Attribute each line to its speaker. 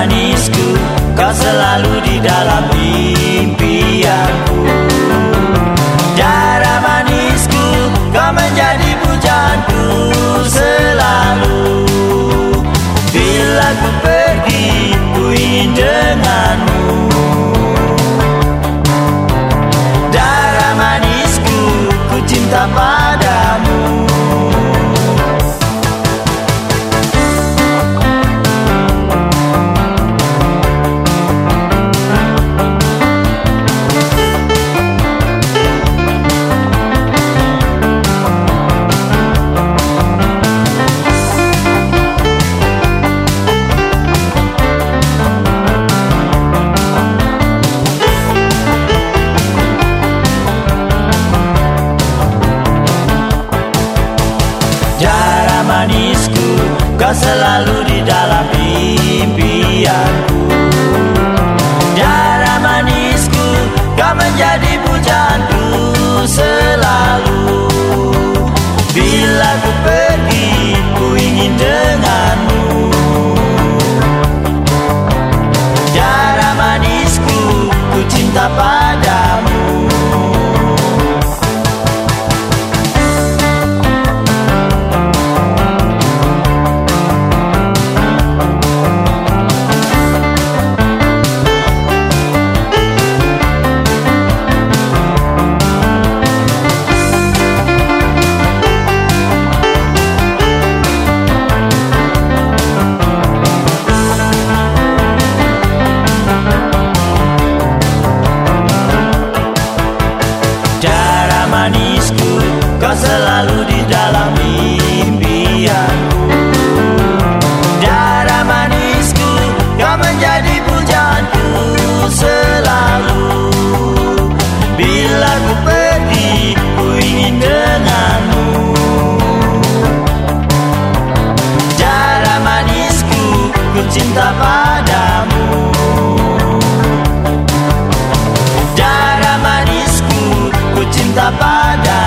Speaker 1: manisku Kau selalu di dalam impianku. Darah manisku Kau menjadi pujaanku selalu. Bila ku pergi Ku ingin denganmu. Darah manisku Ku cinta padamu Kau selalu di dalam impianku. Darah manisku Kau menjadi pujaanku selalu. Bila ku pergi Ku ingin denganmu. Darah manisku Ku cinta padamu kau selalu di dalam impianku. Darah manisku kau menjadi pujaanku selalu. Bila ku pergi ku ingin denganmu. Darah manisku ku cinta padamu. Darah manisku ku cinta padamu.